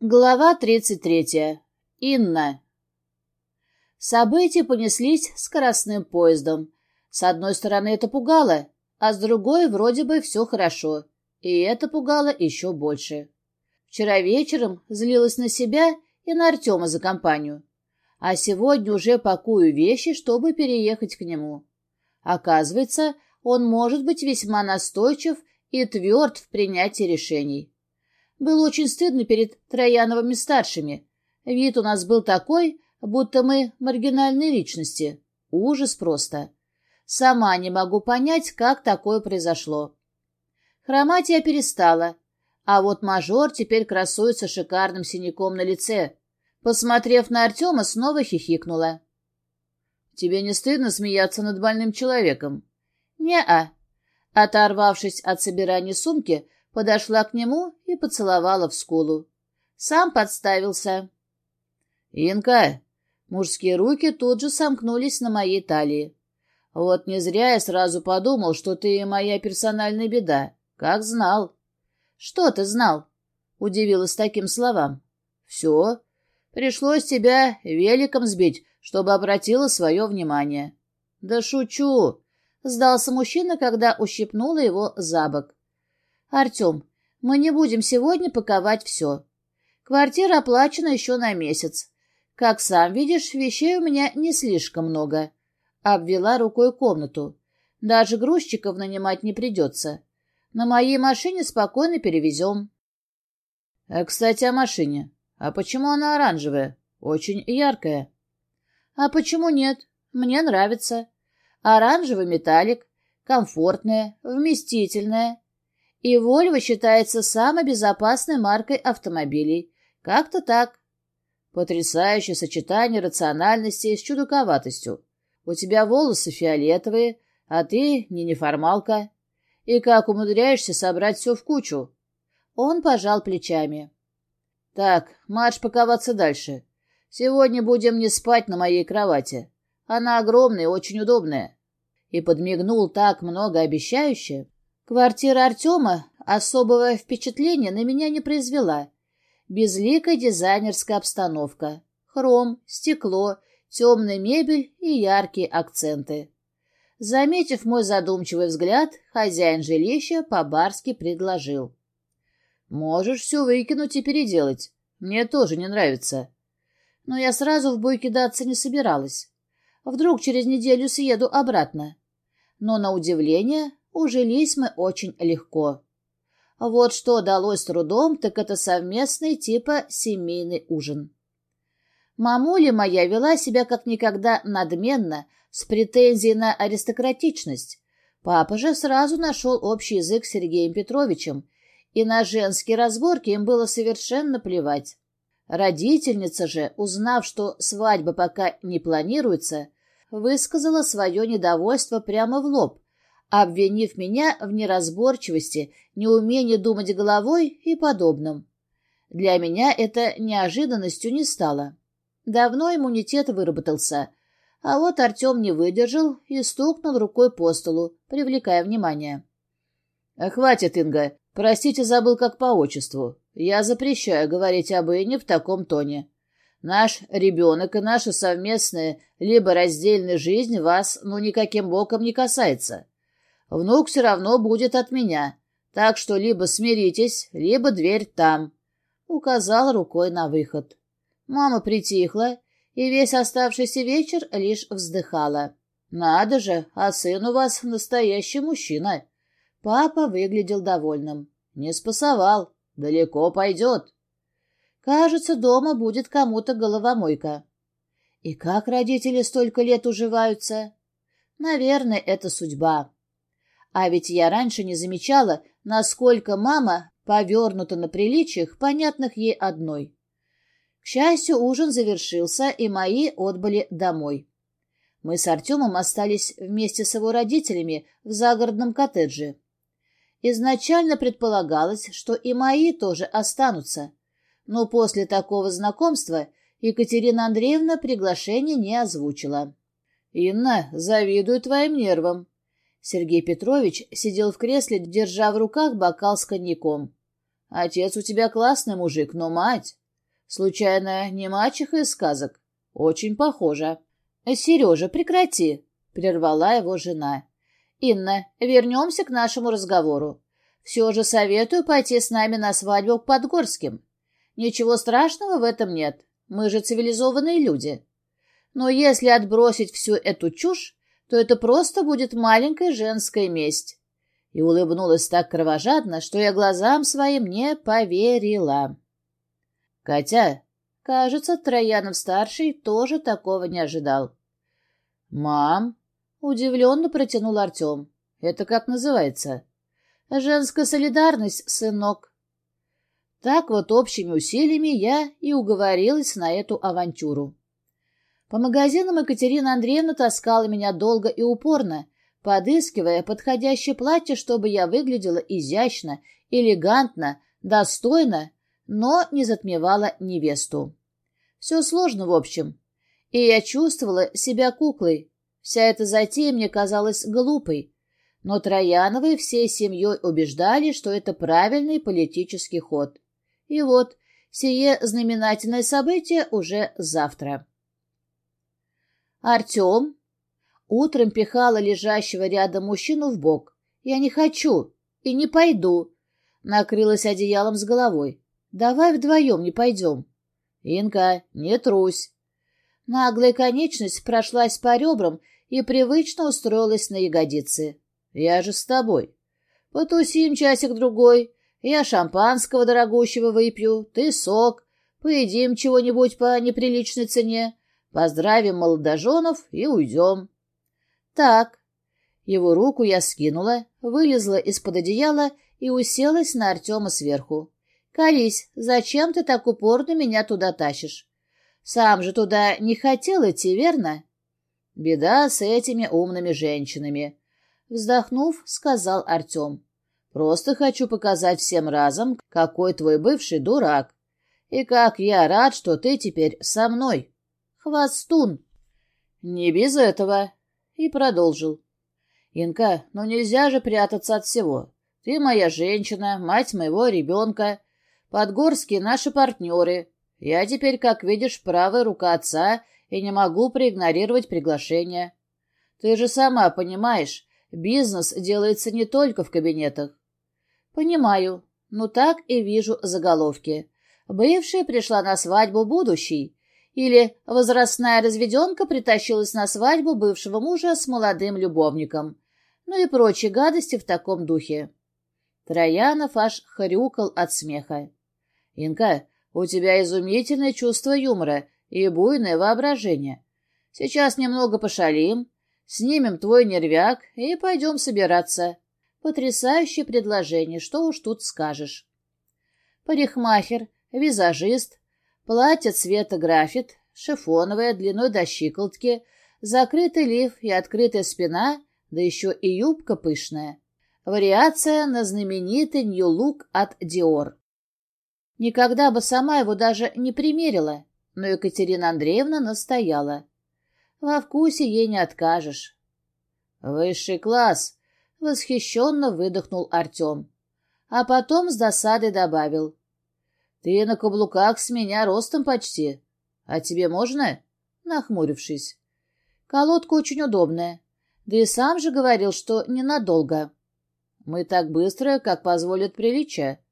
Глава 33. Инна. События понеслись скоростным поездом. С одной стороны это пугало, а с другой вроде бы все хорошо. И это пугало еще больше. Вчера вечером злилась на себя и на Артема за компанию. А сегодня уже пакую вещи, чтобы переехать к нему. Оказывается, он может быть весьма настойчив и тверд в принятии решений. Было очень стыдно перед Трояновыми-старшими. Вид у нас был такой, будто мы маргинальные личности. Ужас просто. Сама не могу понять, как такое произошло. Хромать я перестала, а вот мажор теперь красуется шикарным синяком на лице. Посмотрев на Артема, снова хихикнула. «Тебе не стыдно смеяться над больным человеком?» «Не-а». Оторвавшись от собирания сумки, подошла к нему и поцеловала в скулу. Сам подставился. «Инка!» Мужские руки тут же сомкнулись на моей талии. «Вот не зря я сразу подумал, что ты моя персональная беда. Как знал». «Что ты знал?» — удивилась таким словам. «Все. Пришлось тебя великом сбить, чтобы обратила свое внимание». «Да шучу!» — сдался мужчина, когда ущипнула его за бок. «Артем, мы не будем сегодня паковать все. Квартира оплачена еще на месяц. Как сам видишь, вещей у меня не слишком много». Обвела рукой комнату. «Даже грузчиков нанимать не придется. На моей машине спокойно перевезем». «Э, «Кстати, о машине. А почему она оранжевая? Очень яркая». «А почему нет? Мне нравится. Оранжевый металлик, комфортная, вместительная. И Volvo считается самой безопасной маркой автомобилей. Как-то так. Потрясающее сочетание рациональности с чудаковатостью. У тебя волосы фиолетовые, а ты не неформалка. И как умудряешься собрать все в кучу? Он пожал плечами. Так, марш паковаться дальше. Сегодня будем не спать на моей кровати. Она огромная и очень удобная. И подмигнул так многообещающе, Квартира Артема особого впечатления на меня не произвела. Безликая дизайнерская обстановка. Хром, стекло, темная мебель и яркие акценты. Заметив мой задумчивый взгляд, хозяин жилища по-барски предложил. «Можешь все выкинуть и переделать. Мне тоже не нравится». Но я сразу в бой кидаться не собиралась. Вдруг через неделю съеду обратно. Но, на удивление, ужились мы очень легко. Вот что удалось трудом, так это совместный типа семейный ужин. Мамуля моя вела себя как никогда надменно, с претензией на аристократичность. Папа же сразу нашел общий язык с Сергеем Петровичем, и на женские разборки им было совершенно плевать. Родительница же, узнав, что свадьба пока не планируется, высказала свое недовольство прямо в лоб, обвинив меня в неразборчивости, неумении думать головой и подобном. Для меня это неожиданностью не стало. Давно иммунитет выработался, а вот Артем не выдержал и стукнул рукой по столу, привлекая внимание. «Хватит, Инга. Простите, забыл как по отчеству. Я запрещаю говорить об Ине в таком тоне. Наш ребенок и наша совместная либо раздельная жизнь вас ну никаким боком не касается. Внук все равно будет от меня, так что либо смиритесь, либо дверь там. Указал рукой на выход. Мама притихла и весь оставшийся вечер лишь вздыхала. «Надо же, а сын у вас настоящий мужчина». Папа выглядел довольным. «Не спасовал. Далеко пойдет». «Кажется, дома будет кому-то головомойка». «И как родители столько лет уживаются?» «Наверное, это судьба». А ведь я раньше не замечала, насколько мама повернута на приличиях, понятных ей одной. К счастью, ужин завершился, и мои отбыли домой. Мы с Артемом остались вместе с его родителями в загородном коттедже. Изначально предполагалось, что и мои тоже останутся, но после такого знакомства Екатерина Андреевна приглашение не озвучила. «Инна, завидую твоим нервам», Сергей Петрович сидел в кресле, держа в руках бокал с коньяком. «Отец у тебя классный мужик, но мать...» Случайно не мачеха из сказок? Очень похоже. Сережа, прекрати, прервала его жена. Инна, вернемся к нашему разговору. Все же советую пойти с нами на свадьбу к Подгорским. Ничего страшного в этом нет. Мы же цивилизованные люди. Но если отбросить всю эту чушь, то это просто будет маленькая женская месть. И улыбнулась так кровожадно, что я глазам своим не поверила. Катя, кажется, Троянов-старший тоже такого не ожидал. «Мам!» — удивленно протянул Артем. «Это как называется?» «Женская солидарность, сынок». Так вот общими усилиями я и уговорилась на эту авантюру. По магазинам Екатерина Андреевна таскала меня долго и упорно, подыскивая подходящее платье, чтобы я выглядела изящно, элегантно, достойно, но не затмевала невесту. Все сложно, в общем. И я чувствовала себя куклой. Вся эта затея мне казалась глупой. Но Трояновы всей семьей убеждали, что это правильный политический ход. И вот, сие знаменательное событие уже завтра. Артем утром пихала лежащего рядом мужчину в бок. «Я не хочу и не пойду», накрылась одеялом с головой. «Давай вдвоем не пойдем». «Инка, не трусь». Наглая конечность прошлась по ребрам и привычно устроилась на ягодицы. «Я же с тобой. Потусим часик-другой, я шампанского дорогущего выпью, ты сок, поедим чего-нибудь по неприличной цене, поздравим молодоженов и уйдем. Так. Его руку я скинула, вылезла из-под одеяла и уселась на Артема сверху. «Колись, зачем ты так упорно меня туда тащишь? Сам же туда не хотел идти, верно?» «Беда с этими умными женщинами», — вздохнув, сказал Артем. Просто хочу показать всем разом, какой твой бывший дурак. И как я рад, что ты теперь со мной. Хвостун. Не без этого. И продолжил. Инка, ну нельзя же прятаться от всего. Ты моя женщина, мать моего ребенка. Подгорские наши партнеры. Я теперь, как видишь, правая рука отца и не могу проигнорировать приглашение. Ты же сама понимаешь, бизнес делается не только в кабинетах. Понимаю. Ну так и вижу заголовки. Бывшая пришла на свадьбу будущей. Или возрастная разведенка притащилась на свадьбу бывшего мужа с молодым любовником. Ну и прочие гадости в таком духе. Троянов аж хрюкал от смеха. «Инка, у тебя изумительное чувство юмора и буйное воображение. Сейчас немного пошалим, снимем твой нервяк и пойдем собираться. Потрясающее предложение, что уж тут скажешь. Парикмахер, визажист, платье цвета графит, шифоновое, длиной до щиколотки, закрытый лиф и открытая спина, да еще и юбка пышная. Вариация на знаменитый нью-лук от Диор. Никогда бы сама его даже не примерила, но Екатерина Андреевна настояла. Во вкусе ей не откажешь. «Высший класс!» — восхищенно выдохнул Артем. А потом с досадой добавил. «Ты на каблуках с меня ростом почти. А тебе можно?» Нахмурившись. «Колодка очень удобная. Да и сам же говорил, что ненадолго. Мы так быстро, как позволит приличие.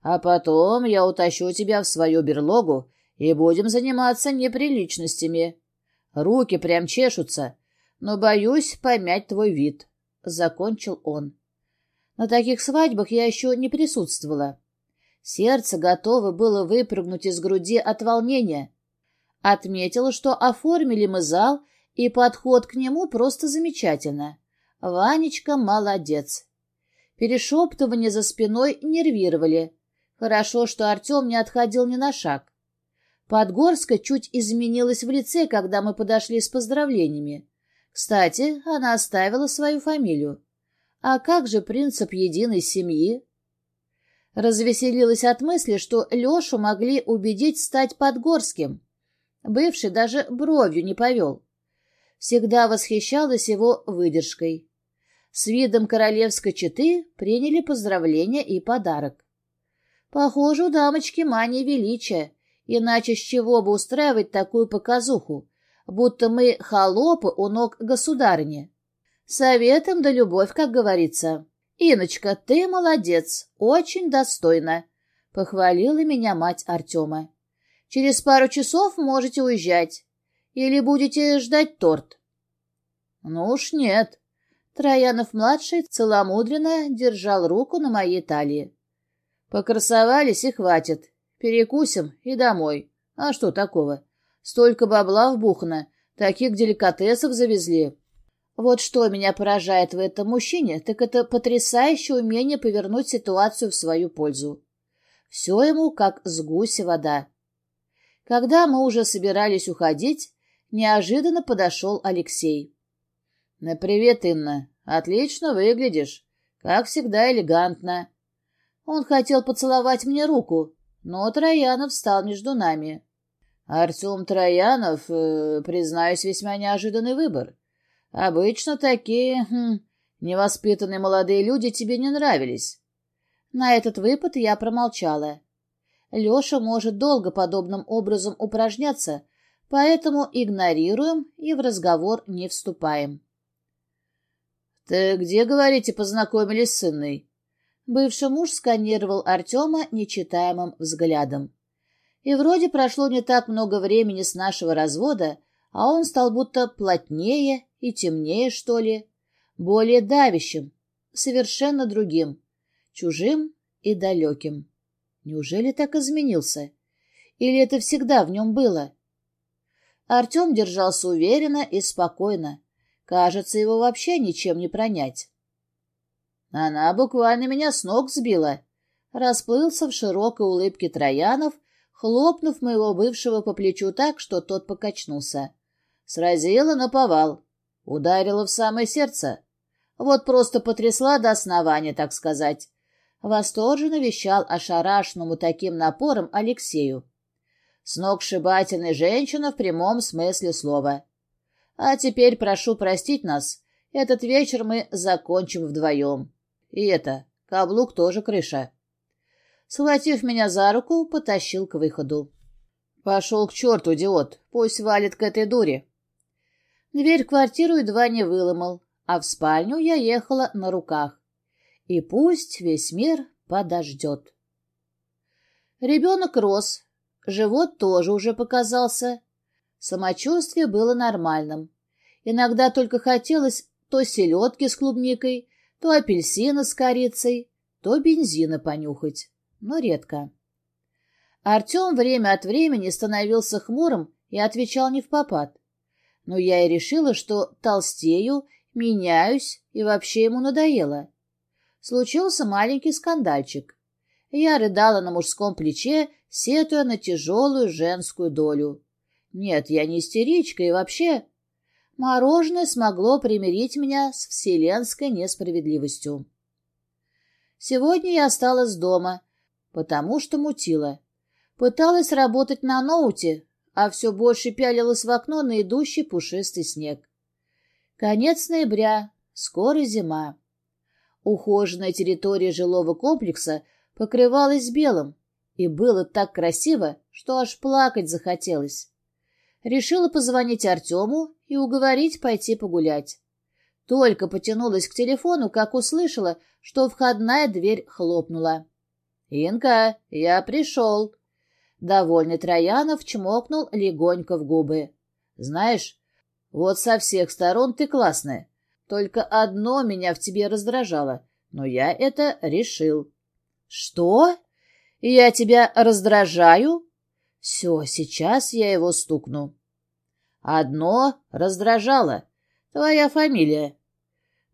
А потом я утащу тебя в свою берлогу и будем заниматься неприличностями. Руки прям чешутся, но боюсь помять твой вид». — закончил он. На таких свадьбах я еще не присутствовала. Сердце готово было выпрыгнуть из груди от волнения. Отметила, что оформили мы зал, и подход к нему просто замечательно. Ванечка молодец. Перешептывания за спиной нервировали. Хорошо, что Артем не отходил ни на шаг. Подгорска чуть изменилась в лице, когда мы подошли с поздравлениями. Кстати, она оставила свою фамилию. А как же принцип единой семьи? Развеселилась от мысли, что Лешу могли убедить стать Подгорским. Бывший даже бровью не повел. Всегда восхищалась его выдержкой. С видом королевской четы приняли поздравления и подарок. Похоже, у дамочки мания величия, Иначе с чего бы устраивать такую показуху, будто мы холопы у ног государыни? Советом да любовь, как говорится. «Иночка, ты молодец, очень достойна», — похвалила меня мать Артема. «Через пару часов можете уезжать. Или будете ждать торт?» «Ну уж нет». Троянов-младший целомудренно держал руку на моей талии. «Покрасовались и хватит. Перекусим и домой. А что такого? Столько бабла вбухано, таких деликатесов завезли. Вот что меня поражает в этом мужчине, так это потрясающее умение повернуть ситуацию в свою пользу. Все ему как с гуся вода. Когда мы уже собирались уходить, неожиданно подошел Алексей. «Ну, привет, Инна. Отлично выглядишь. Как всегда элегантно». Он хотел поцеловать мне руку, но Троянов встал между нами. Артем Троянов, э, признаюсь, весьма неожиданный выбор. Обычно такие хм, невоспитанные молодые люди тебе не нравились. На этот выпад я промолчала. Леша может долго подобным образом упражняться, поэтому игнорируем и в разговор не вступаем. — Ты где, говорите, познакомились с сынной? Бывший муж сканировал Артема нечитаемым взглядом. И вроде прошло не так много времени с нашего развода, а он стал будто плотнее и темнее, что ли, более давящим, совершенно другим, чужим и далеким. Неужели так изменился? Или это всегда в нем было? Артем держался уверенно и спокойно. Кажется, его вообще ничем не пронять. Она буквально меня с ног сбила. Расплылся в широкой улыбке Троянов, хлопнув моего бывшего по плечу так, что тот покачнулся. Сразила на повал. Ударила в самое сердце. Вот просто потрясла до основания, так сказать. Восторженно вещал ошарашенному таким напором Алексею. Сногсшибательная женщина в прямом смысле слова. А теперь прошу простить нас. Этот вечер мы закончим вдвоем. И это, каблук тоже крыша. Схватив меня за руку, потащил к выходу. Пошел к черту, идиот, пусть валит к этой дуре. Дверь в квартиру едва не выломал, а в спальню я ехала на руках. И пусть весь мир подождет. Ребенок рос, живот тоже уже показался. Самочувствие было нормальным. Иногда только хотелось то селедки с клубникой, то апельсина с корицей, то бензина понюхать, но редко. Артем время от времени становился хмурым и отвечал не в попад. Но я и решила, что толстею, меняюсь и вообще ему надоело. Случился маленький скандальчик. Я рыдала на мужском плече, сетуя на тяжелую женскую долю. Нет, я не истеричка и вообще Мороженое смогло примирить меня с вселенской несправедливостью. Сегодня я осталась дома, потому что мутила. Пыталась работать на ноуте, а все больше пялилась в окно на идущий пушистый снег. Конец ноября, скоро зима. Ухоженная территория жилого комплекса покрывалась белым, и было так красиво, что аж плакать захотелось. Решила позвонить Артему и уговорить пойти погулять. Только потянулась к телефону, как услышала, что входная дверь хлопнула. «Инка, я пришел!» Довольный Троянов чмокнул легонько в губы. «Знаешь, вот со всех сторон ты классная. Только одно меня в тебе раздражало, но я это решил». «Что? Я тебя раздражаю?» «Все, сейчас я его стукну». Одно раздражало. Твоя фамилия.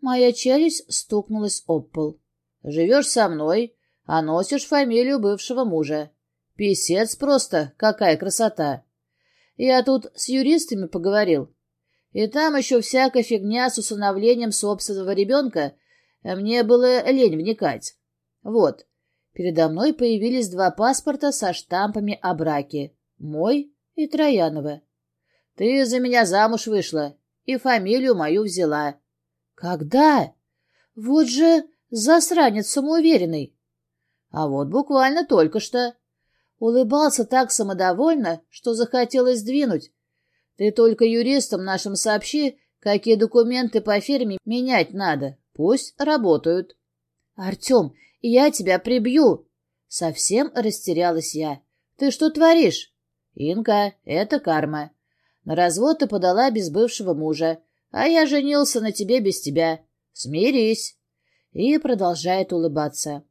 Моя челюсть стукнулась об пол. Живешь со мной, а носишь фамилию бывшего мужа. Писец просто, какая красота. Я тут с юристами поговорил. И там еще всякая фигня с усыновлением собственного ребенка. Мне было лень вникать. Вот, передо мной появились два паспорта со штампами о браке. Мой и Троянова. Ты за меня замуж вышла и фамилию мою взяла. Когда? Вот же засранец самоуверенный. А вот буквально только что. Улыбался так самодовольно, что захотелось сдвинуть. Ты только юристам нашим сообщи, какие документы по фирме менять надо. Пусть работают. Артем, я тебя прибью. Совсем растерялась я. Ты что творишь? Инка, это карма. На развод ты подала без бывшего мужа, а я женился на тебе без тебя. Смирись. И продолжает улыбаться.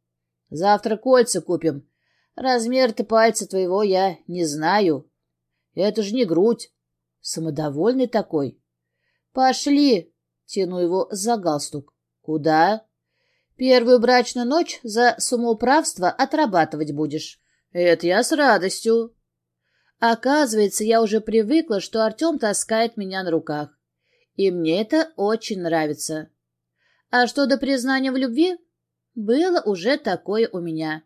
Завтра кольца купим. Размер-то пальца твоего я не знаю. Это же не грудь. Самодовольный такой. Пошли. Тяну его за галстук. Куда? Первую брачную ночь за самоуправство отрабатывать будешь. Это я с радостью. Оказывается, я уже привыкла, что Артем таскает меня на руках. И мне это очень нравится. А что до признания в любви? Было уже такое у меня.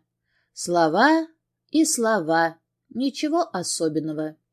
Слова и слова. Ничего особенного.